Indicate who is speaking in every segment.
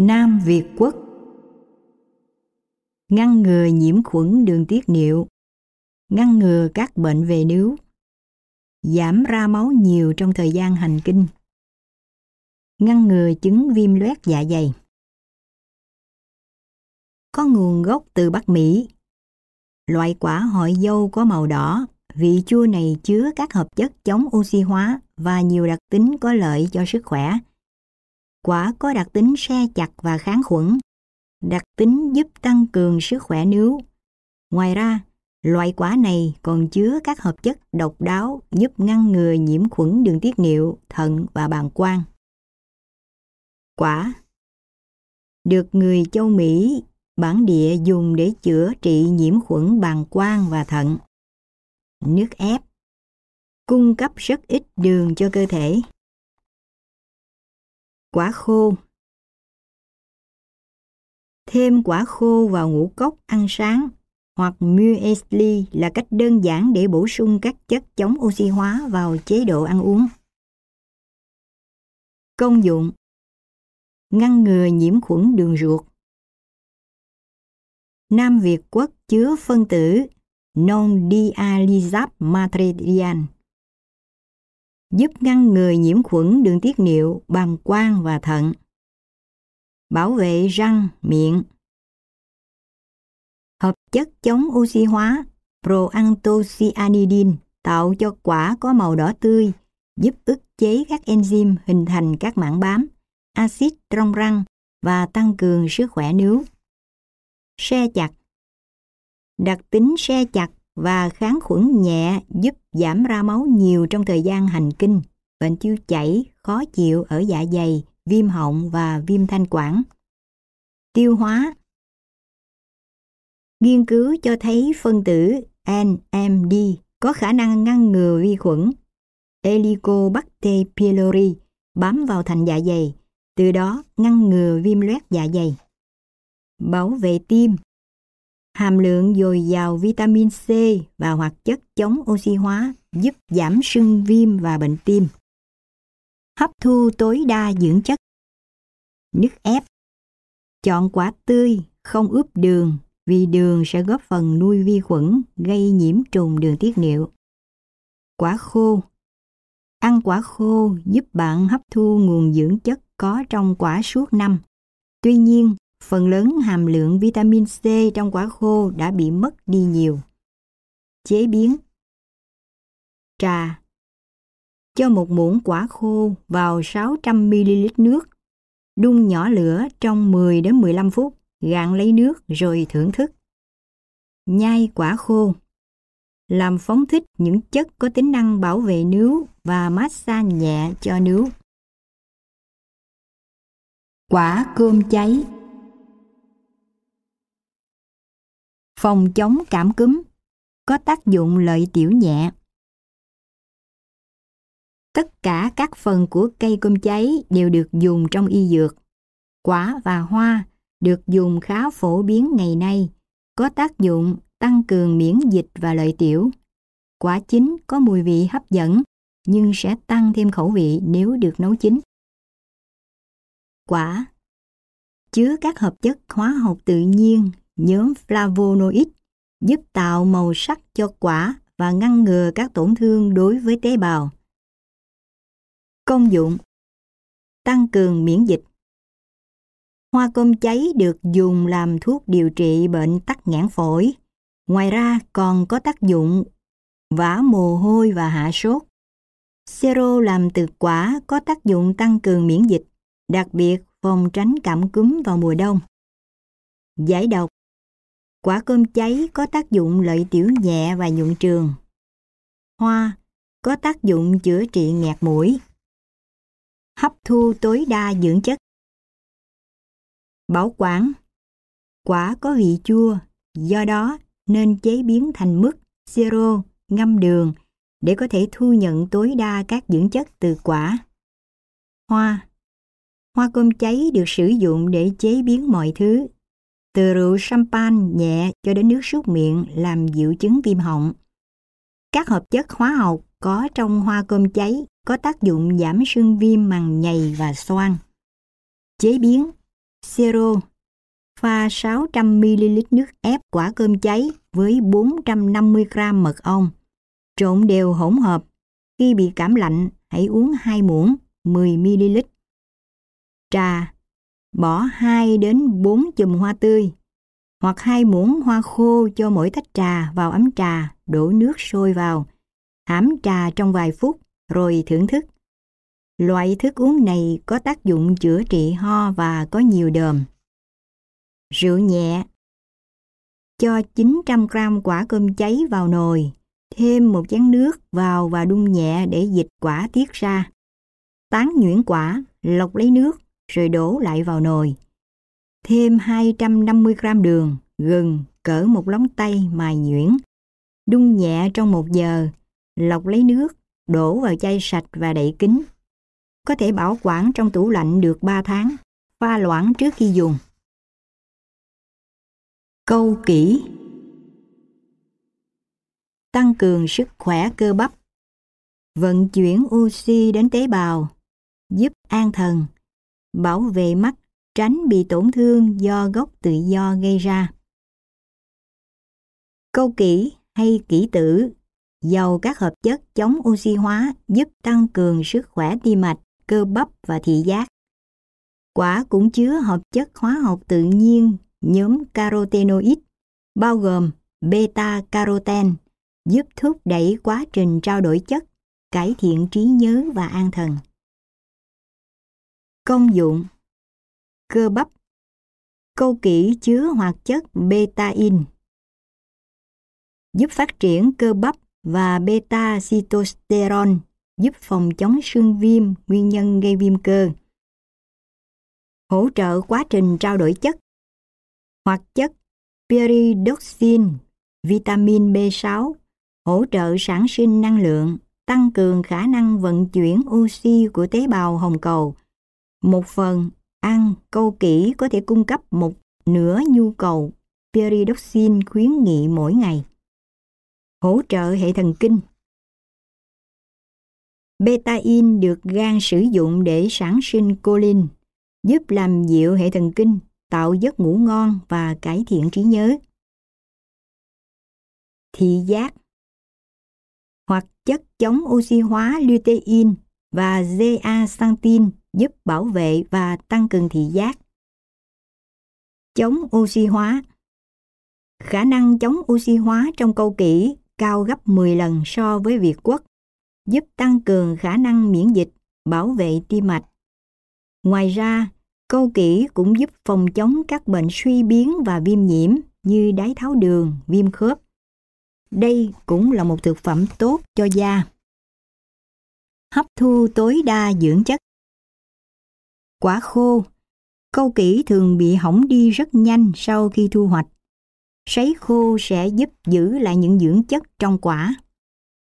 Speaker 1: Nam Việt Quốc. Ngăn ngừa nhiễm khuẩn đường tiết niệu. Ngăn ngừa các bệnh về nướu Giảm ra máu nhiều trong thời gian hành kinh. Ngăn ngừa chứng viêm loét dạ dày. Có nguồn gốc từ Bắc Mỹ. Loại quả hội dâu có màu đỏ. Vị chua này chứa các hợp chất chống oxy hóa và nhiều đặc tính có lợi cho sức khỏe. Quả có đặc tính xe chặt và kháng khuẩn, đặc tính giúp tăng cường sức khỏe nướu. Ngoài ra, loại quả này còn chứa các hợp chất độc đáo giúp ngăn ngừa nhiễm khuẩn đường tiết niệu, thận và bàng quang. Quả được người châu Mỹ bản địa dùng để chữa trị nhiễm khuẩn bàng quang và thận. Nước ép cung cấp rất ít đường cho cơ thể quả khô. Thêm quả khô vào ngũ cốc ăn sáng, hoặc muesli là cách đơn giản để bổ sung các chất chống oxy hóa vào chế độ ăn uống. Công dụng Ngăn ngừa nhiễm khuẩn đường ruột. Nam Việt Quốc chứa phân tử non-dializab material giúp ngăn ngừa nhiễm khuẩn đường tiết niệu, bàng quang và thận. Bảo vệ răng, miệng. Hợp chất chống oxy hóa proanthocyanidin tạo cho quả có màu đỏ tươi, giúp ức chế các enzyme hình thành các mảng bám, axit trong răng và tăng cường sức khỏe nướu. Xe chặt Đặc tính xe chặt và kháng khuẩn nhẹ giúp giảm ra máu nhiều trong thời gian hành kinh, bệnh tiêu chảy, khó chịu ở dạ dày, viêm họng và viêm thanh quản. Tiêu hóa Nghiên cứu cho thấy phân tử NMD có khả năng ngăn ngừa vi khuẩn Helicobacter pylori bám vào thành dạ dày, từ đó ngăn ngừa viêm loét dạ dày. Bảo vệ tim hàm lượng dồi dào vitamin C và hoạt chất chống oxy hóa giúp giảm sưng viêm và bệnh tim. Hấp thu tối đa dưỡng chất. Nước ép. Chọn quả tươi, không ướp đường vì đường sẽ góp phần nuôi vi khuẩn gây nhiễm trùng đường tiết niệu. Quả khô. Ăn quả khô giúp bạn hấp thu nguồn dưỡng chất có trong quả suốt năm. Tuy nhiên, phần lớn hàm lượng vitamin C trong quả khô đã bị mất đi nhiều. Chế biến Trà Cho một muỗng quả khô vào 600ml nước, đun nhỏ lửa trong 10 đến 15 phút, gạn lấy nước rồi thưởng thức. Nhai quả khô làm phóng thích những chất có tính năng bảo vệ nướu và massage nhẹ cho nướu. Quả cơm cháy phòng chống cảm cúm, có tác dụng lợi tiểu nhẹ. Tất cả các phần của cây cơm cháy đều được dùng trong y dược. Quả và hoa được dùng khá phổ biến ngày nay, có tác dụng tăng cường miễn dịch và lợi tiểu. Quả chín có mùi vị hấp dẫn, nhưng sẽ tăng thêm khẩu vị nếu được nấu chín. Quả chứa các hợp chất hóa học tự nhiên nhóm flavonoid giúp tạo màu sắc cho quả và ngăn ngừa các tổn thương đối với tế bào. Công dụng Tăng cường miễn dịch Hoa cơm cháy được dùng làm thuốc điều trị bệnh tắc nghẽn phổi. Ngoài ra còn có tác dụng vã mồ hôi và hạ sốt. Sero làm từ quả có tác dụng tăng cường miễn dịch, đặc biệt phòng tránh cảm cúm vào mùa đông. Giải độc Quả cơm cháy có tác dụng lợi tiểu nhẹ và nhuận trường. Hoa có tác dụng chữa trị nghẹt mũi. Hấp thu tối đa dưỡng chất. Bảo quản Quả có vị chua, do đó nên chế biến thành mứt, siro, ngâm đường để có thể thu nhận tối đa các dưỡng chất từ quả. Hoa Hoa cơm cháy được sử dụng để chế biến mọi thứ từ rượu champagne nhẹ cho đến nước súc miệng làm dịu chứng viêm họng. Các hợp chất hóa học có trong hoa cơm cháy có tác dụng giảm sưng viêm màng nhầy và xoang. Chế biến siro pha 600ml nước ép quả cơm cháy với 450g mật ong. Trộn đều hỗn hợp. Khi bị cảm lạnh, hãy uống 2 muỗng 10ml. Trà Bỏ 2 đến 4 chùm hoa tươi hoặc hai muỗng hoa khô cho mỗi tách trà vào ấm trà, đổ nước sôi vào. Hãm trà trong vài phút rồi thưởng thức. Loại thức uống này có tác dụng chữa trị ho và có nhiều đờm. Rượu nhẹ Cho 900 g quả cơm cháy vào nồi, thêm một chén nước vào và đun nhẹ để dịch quả tiết ra. Tán nhuyễn quả, lọc lấy nước, rồi đổ lại vào nồi. Thêm 250 gram đường, gừng, cỡ một lóng tay mài nhuyễn. Đun nhẹ trong một giờ, lọc lấy nước, đổ vào chai sạch và đậy kín. Có thể bảo quản trong tủ lạnh được 3 tháng, pha loãng trước khi dùng. Câu kỹ Tăng cường sức khỏe cơ bắp Vận chuyển oxy đến tế bào Giúp an thần Bảo vệ mắt Tránh bị tổn thương do gốc tự do gây ra Câu kỹ hay kỹ tử giàu các hợp chất chống oxy hóa giúp tăng cường sức khỏe tim mạch, cơ bắp và thị giác. Quả cũng chứa hợp chất hóa học tự nhiên nhóm carotenoid bao gồm beta-caroten, giúp thúc đẩy quá trình trao đổi chất, cải thiện trí nhớ và an thần. Công dụng Cơ bắp Câu kỹ chứa hoạt chất beta-in giúp phát triển cơ bắp và beta-cytosterol giúp phòng chống sưng viêm nguyên nhân gây viêm cơ. Hỗ trợ quá trình trao đổi chất. Hoạt chất pyridoxine, vitamin B6 hỗ trợ sản sinh năng lượng, tăng cường khả năng vận chuyển oxy của tế bào hồng cầu. Một phần ăn câu kỹ có thể cung cấp một nửa nhu cầu pyridoxin khuyến nghị mỗi ngày. Hỗ trợ hệ thần kinh. Beta-in được gan sử dụng để sản sinh choline, giúp làm dịu hệ thần kinh tạo giấc ngủ ngon và cải thiện trí nhớ. Thị giác hoặc chất chống oxy hóa lutein và zeaxanthin giúp bảo vệ và tăng cường thị giác. Chống oxy hóa Khả năng chống oxy hóa trong câu kỹ cao gấp 10 lần so với Việt Quốc, giúp tăng cường khả năng miễn dịch, bảo vệ tim mạch. Ngoài ra, Câu kỹ cũng giúp phòng chống các bệnh suy biến và viêm nhiễm như đái tháo đường, viêm khớp. Đây cũng là một thực phẩm tốt cho da. Hấp thu tối đa dưỡng chất. Quả khô Câu kỹ thường bị hỏng đi rất nhanh sau khi thu hoạch. Sấy khô sẽ giúp giữ lại những dưỡng chất trong quả.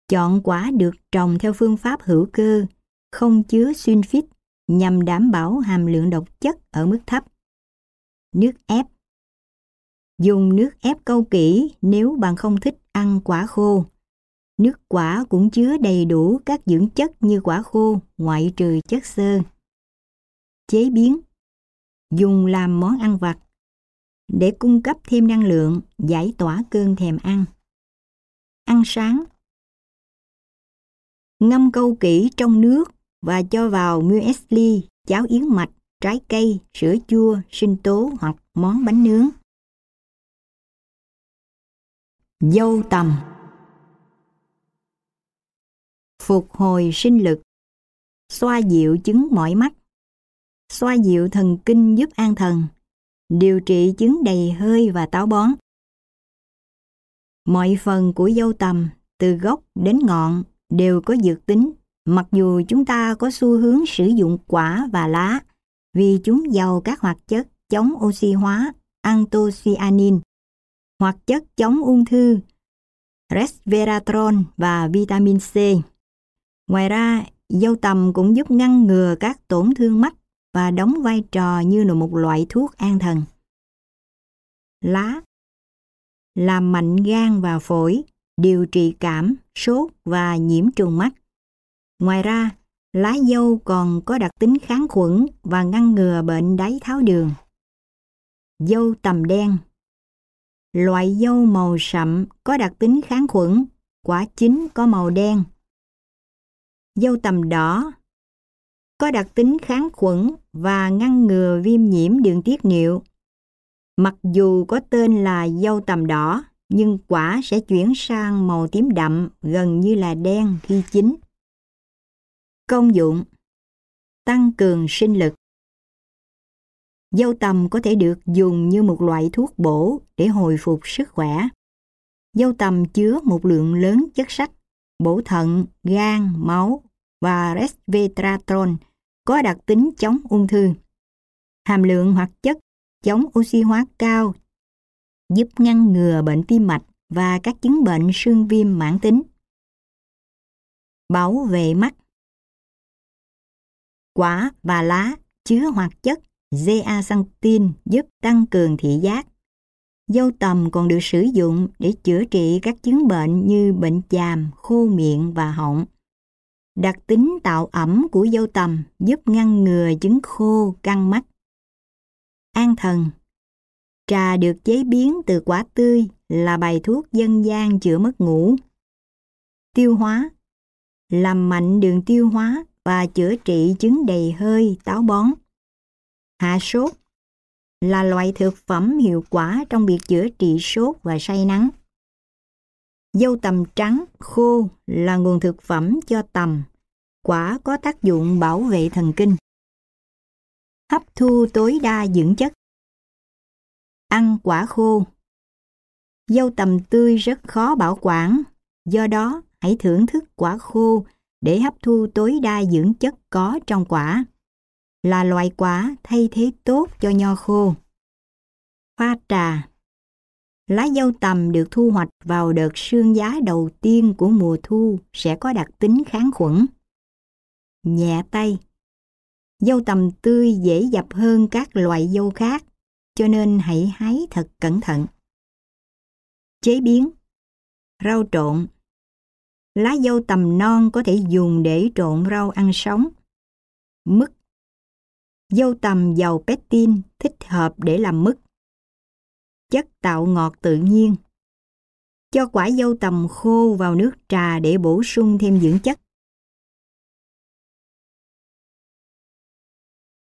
Speaker 1: Chọn quả được trồng theo phương pháp hữu cơ, không chứa sulfit nhằm đảm bảo hàm lượng độc chất ở mức thấp. Nước ép Dùng nước ép câu kỹ nếu bạn không thích ăn quả khô. Nước quả cũng chứa đầy đủ các dưỡng chất như quả khô, ngoại trừ chất xơ. Chế biến. Dùng làm món ăn vặt để cung cấp thêm năng lượng, giải tỏa cơn thèm ăn. Ăn sáng. Ngâm câu kỹ trong nước và cho vào muesli, cháo yến mạch, trái cây, sữa chua, sinh tố hoặc món bánh nướng. Dâu tầm. Phục hồi sinh lực. Xoa dịu chứng mỏi mắt. Xoa dịu thần kinh giúp an thần Điều trị chứng đầy hơi và táo bón Mọi phần của dâu tầm từ gốc đến ngọn đều có dược tính Mặc dù chúng ta có xu hướng sử dụng quả và lá vì chúng giàu các hoạt chất chống oxy hóa anthocyanin, hoạt chất chống ung thư resveratrol và vitamin C. Ngoài ra, dâu tằm cũng giúp ngăn ngừa các tổn thương mắt và đóng vai trò như là một loại thuốc an thần. Lá làm mạnh gan và phổi, điều trị cảm, sốt và nhiễm trùng mắt. Ngoài ra, lá dâu còn có đặc tính kháng khuẩn và ngăn ngừa bệnh đái tháo đường. Dâu tầm đen Loại dâu màu sậm có đặc tính kháng khuẩn, quả chín có màu đen. Dâu tầm đỏ có đặc tính kháng khuẩn và ngăn ngừa viêm nhiễm đường tiết niệu. Mặc dù có tên là dâu tầm đỏ, nhưng quả sẽ chuyển sang màu tím đậm gần như là đen khi chín. Công dụng Tăng cường sinh lực Dâu tầm có thể được dùng như một loại thuốc bổ để hồi phục sức khỏe. Dâu tầm chứa một lượng lớn chất sắt, bổ thận, gan, máu và resveratrol có đặc tính chống ung thư. Hàm lượng hoạt chất chống oxy hóa cao giúp ngăn ngừa bệnh tim mạch và các chứng bệnh sương viêm mãn tính. Bảo vệ mắt Quả và lá chứa hoạt chất zeaxanthin giúp tăng cường thị giác. Dâu tầm còn được sử dụng để chữa trị các chứng bệnh như bệnh chàm, khô miệng và họng. Đặc tính tạo ẩm của dâu tầm giúp ngăn ngừa chứng khô căng mắt. An thần Trà được chế biến từ quả tươi là bài thuốc dân gian chữa mất ngủ. Tiêu hóa Làm mạnh đường tiêu hóa và chữa trị chứng đầy hơi, táo bón. Hạ sốt là loại thực phẩm hiệu quả trong việc chữa trị sốt và say nắng. Dâu tầm trắng khô là nguồn thực phẩm cho tầm, quả có tác dụng bảo vệ thần kinh. Hấp thu tối đa dưỡng chất. Ăn quả khô. Dâu tầm tươi rất khó bảo quản, do đó hãy thưởng thức quả khô để hấp thu tối đa dưỡng chất có trong quả. Là loại quả thay thế tốt cho nho khô. Pha trà Lá dâu tầm được thu hoạch vào đợt sương giá đầu tiên của mùa thu sẽ có đặc tính kháng khuẩn. Nhẹ tay Dâu tầm tươi dễ dập hơn các loại dâu khác, cho nên hãy hái thật cẩn thận. Chế biến Rau trộn Lá dâu tầm non có thể dùng để trộn rau ăn sống. Mứt Dâu tầm giàu pectin thích hợp để làm mứt. Chất tạo ngọt tự nhiên. Cho quả dâu tầm khô vào nước trà để bổ sung thêm dưỡng chất.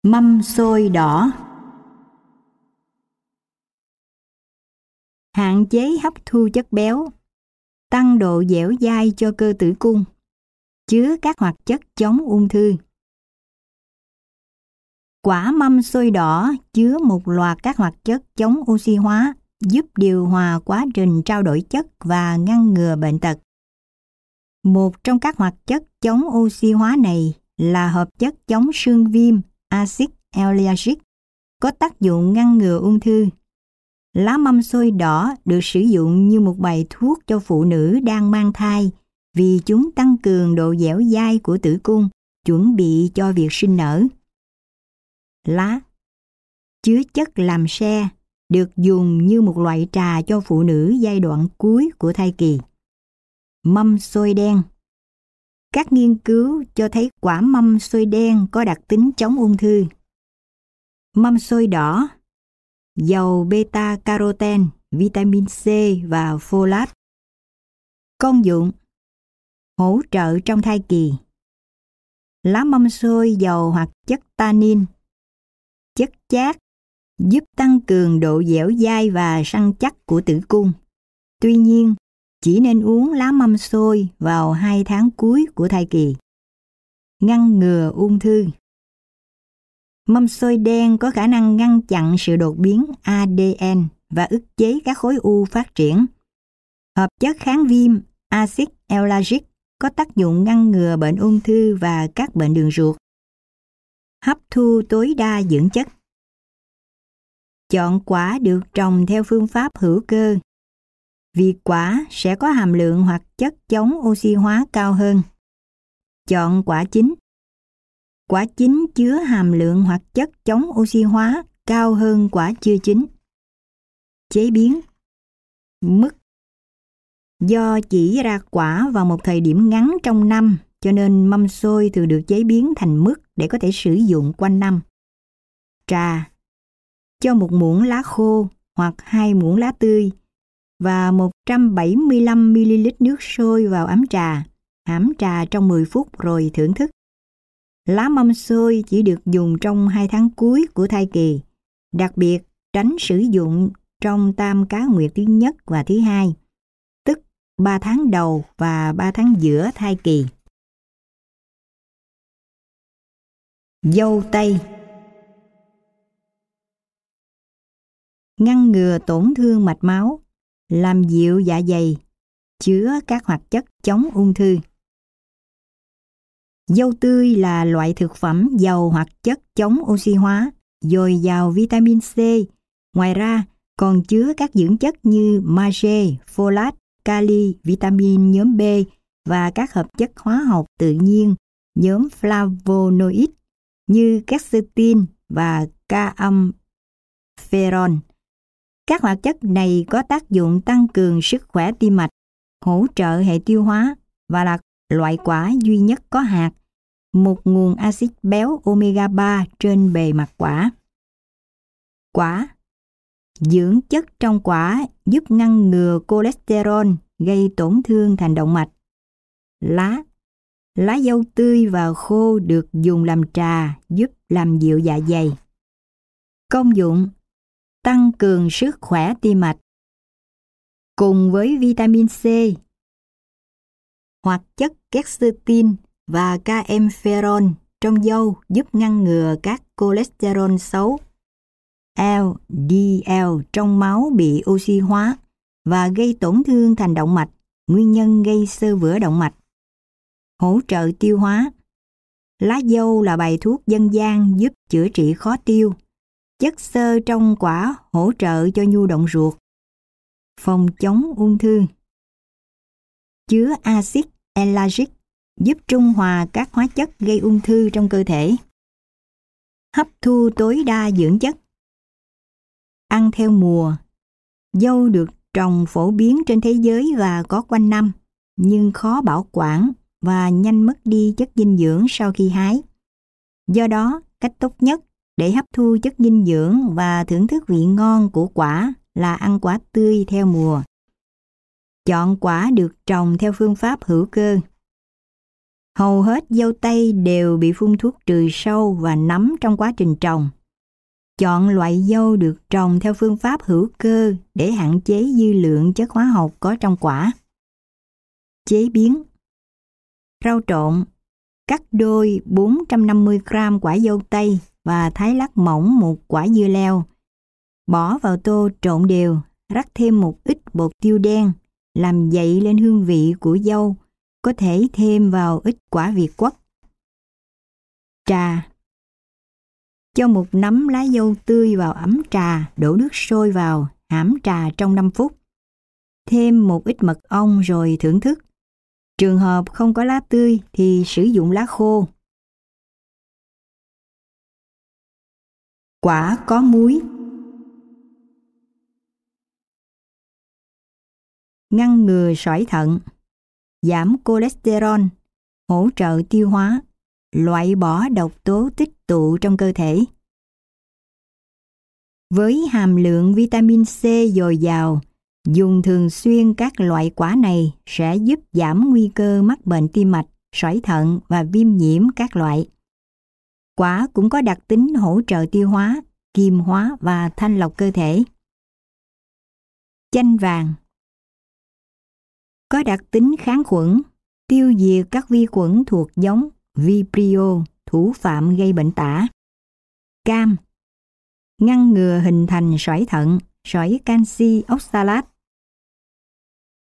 Speaker 1: Mâm xôi đỏ Hạn chế hấp thu chất béo tăng độ dẻo dai cho cơ tử cung, chứa các hoạt chất chống ung thư. Quả mâm xôi đỏ chứa một loạt các hoạt chất chống oxy hóa, giúp điều hòa quá trình trao đổi chất và ngăn ngừa bệnh tật. Một trong các hoạt chất chống oxy hóa này là hợp chất chống sương viêm axit L-lysergic có tác dụng ngăn ngừa ung thư. Lá mâm xôi đỏ được sử dụng như một bài thuốc cho phụ nữ đang mang thai vì chúng tăng cường độ dẻo dai của tử cung, chuẩn bị cho việc sinh nở. Lá chứa chất làm xe được dùng như một loại trà cho phụ nữ giai đoạn cuối của thai kỳ. Mâm xôi đen Các nghiên cứu cho thấy quả mâm xôi đen có đặc tính chống ung thư. Mâm xôi đỏ giàu beta caroten, vitamin C và folate. Công dụng Hỗ trợ trong thai kỳ Lá mâm xôi giàu hoặc chất tannin, chất chát, giúp tăng cường độ dẻo dai và săn chắc của tử cung. Tuy nhiên, chỉ nên uống lá mâm xôi vào hai tháng cuối của thai kỳ. Ngăn ngừa ung thư Mâm xôi đen có khả năng ngăn chặn sự đột biến ADN và ức chế các khối u phát triển. Hợp chất kháng viêm axit elagic có tác dụng ngăn ngừa bệnh ung thư và các bệnh đường ruột. Hấp thu tối đa dưỡng chất. Chọn quả được trồng theo phương pháp hữu cơ. Vì quả sẽ có hàm lượng hoặc chất chống oxy hóa cao hơn. Chọn quả chín Quả chín chứa hàm lượng hoạt chất chống oxy hóa cao hơn quả chưa chín. Chế biến Mức Do chỉ ra quả vào một thời điểm ngắn trong năm, cho nên mâm xôi thường được chế biến thành mứt để có thể sử dụng quanh năm. Trà cho một muỗng lá khô hoặc hai muỗng lá tươi và 175ml nước sôi vào ấm trà, hãm trà trong 10 phút rồi thưởng thức. Lá mâm xôi chỉ được dùng trong hai tháng cuối của thai kỳ, đặc biệt tránh sử dụng trong tam cá nguyệt thứ nhất và thứ hai, tức 3 tháng đầu và 3 tháng giữa thai kỳ. Dâu tây Ngăn ngừa tổn thương mạch máu, làm dịu dạ dày, chứa các hoạt chất chống ung thư. Dâu tươi là loại thực phẩm giàu hoạt chất chống oxy hóa, dồi dào vitamin C. Ngoài ra, còn chứa các dưỡng chất như magie, folate, kali, vitamin nhóm B và các hợp chất hóa học tự nhiên nhóm flavonoid như quercetin và campherol. Các hoạt chất này có tác dụng tăng cường sức khỏe tim mạch, hỗ trợ hệ tiêu hóa và là loại quả duy nhất có hạt, một nguồn axit béo omega 3 trên bề mặt quả. Quả Dưỡng chất trong quả giúp ngăn ngừa cholesterol gây tổn thương thành động mạch. Lá Lá dâu tươi và khô được dùng làm trà giúp làm dịu dạ dày. Công dụng Tăng cường sức khỏe tim mạch Cùng với vitamin C hoặc chất quercetin và caempherol trong dâu giúp ngăn ngừa các cholesterol xấu LDL trong máu bị oxy hóa và gây tổn thương thành động mạch, nguyên nhân gây sơ vữa động mạch. Hỗ trợ tiêu hóa Lá dâu là bài thuốc dân gian giúp chữa trị khó tiêu. Chất xơ trong quả hỗ trợ cho nhu động ruột. Phòng chống ung thư Chứa axit elagic giúp trung hòa các hóa chất gây ung thư trong cơ thể. Hấp thu tối đa dưỡng chất ăn theo mùa. Dâu được trồng phổ biến trên thế giới và có quanh năm, nhưng khó bảo quản và nhanh mất đi chất dinh dưỡng sau khi hái. Do đó, cách tốt nhất để hấp thu chất dinh dưỡng và thưởng thức vị ngon của quả là ăn quả tươi theo mùa. Chọn quả được trồng theo phương pháp hữu cơ. Hầu hết dâu tây đều bị phun thuốc trừ sâu và nấm trong quá trình trồng. Chọn loại dâu được trồng theo phương pháp hữu cơ để hạn chế dư lượng chất hóa học có trong quả. Chế biến Rau trộn Cắt đôi 450 gram quả dâu tây và thái lát mỏng một quả dưa leo. Bỏ vào tô trộn đều, rắc thêm một ít bột tiêu đen, làm dậy lên hương vị của dâu, có thể thêm vào ít quả việt quất. Trà cho một nắm lá dâu tươi vào ấm trà, đổ nước sôi vào, hãm trà trong 5 phút. Thêm một ít mật ong rồi thưởng thức. Trường hợp không có lá tươi thì sử dụng lá khô. Quả có muối Ngăn ngừa sỏi thận Giảm cholesterol Hỗ trợ tiêu hóa Loại bỏ độc tố tích tụ trong cơ thể. Với hàm lượng vitamin C dồi dào, dùng thường xuyên các loại quả này sẽ giúp giảm nguy cơ mắc bệnh tim mạch, sỏi thận và viêm nhiễm các loại. Quả cũng có đặc tính hỗ trợ tiêu hóa, kiềm hóa và thanh lọc cơ thể. Chanh vàng Có đặc tính kháng khuẩn, tiêu diệt các vi khuẩn thuộc giống Vibrio thủ phạm gây bệnh tả. Cam ngăn ngừa hình thành sỏi thận, sỏi canxi oxalate.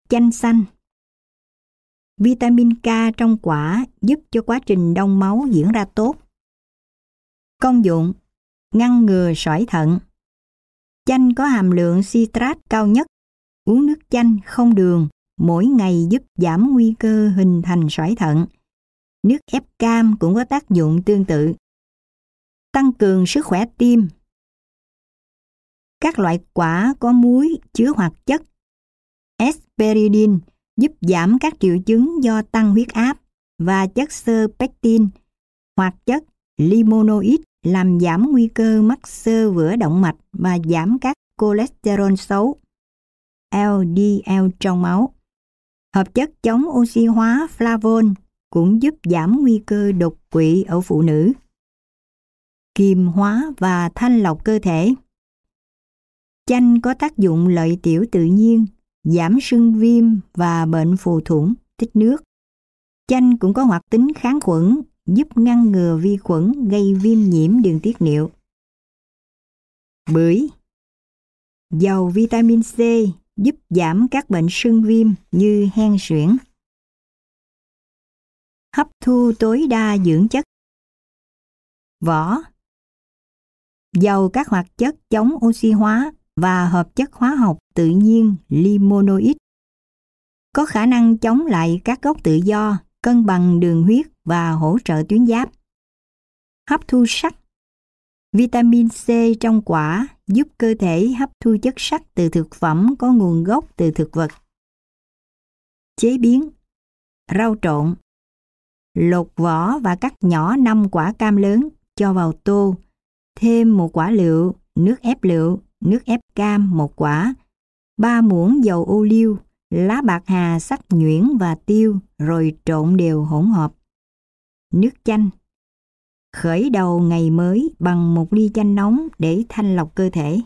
Speaker 1: Chanh xanh Vitamin K trong quả giúp cho quá trình đông máu diễn ra tốt. Công dụng, Ngăn ngừa sỏi thận Chanh có hàm lượng citrat cao nhất. Uống nước chanh không đường, mỗi ngày giúp giảm nguy cơ hình thành sỏi thận Nước ép cam cũng có tác dụng tương tự. Tăng cường sức khỏe tim. Các loại quả có muối chứa hoạt chất Esperidin giúp giảm các triệu chứng do tăng huyết áp và chất xơ pectin hoặc chất limonoid làm giảm nguy cơ mắc xơ vữa động mạch và giảm các cholesterol xấu, LDL trong máu. Hợp chất chống oxy hóa flavon cũng giúp giảm nguy cơ đột quỵ ở phụ nữ. Kiềm hóa và thanh lọc cơ thể. Chanh có tác dụng lợi tiểu tự nhiên, giảm sưng viêm và bệnh phù thủng, tích nước. Chanh cũng có hoạt tính kháng khuẩn, giúp ngăn ngừa vi khuẩn gây viêm nhiễm đường tiết niệu. Bưởi Giàu vitamin C giúp giảm các bệnh sưng viêm như hen suyễn. Hấp thu tối đa dưỡng chất. Vỏ Giàu các hoạt chất chống oxy hóa và hợp chất hóa học tự nhiên limonoid. Có khả năng chống lại các gốc tự do, cân bằng đường huyết và hỗ trợ tuyến giáp. Hấp thu sắt Vitamin C trong quả giúp cơ thể hấp thu chất sắt từ thực phẩm có nguồn gốc từ thực vật. Chế biến Rau trộn Lột vỏ và cắt nhỏ 5 quả cam lớn cho vào tô, thêm một quả lựu, nước ép lựu, nước ép cam một quả, 3 muỗng dầu ô liu, lá bạc hà sắc nhuyễn và tiêu rồi trộn đều hỗn hợp. Nước chanh Khởi đầu ngày mới bằng một ly chanh nóng để thanh lọc cơ thể.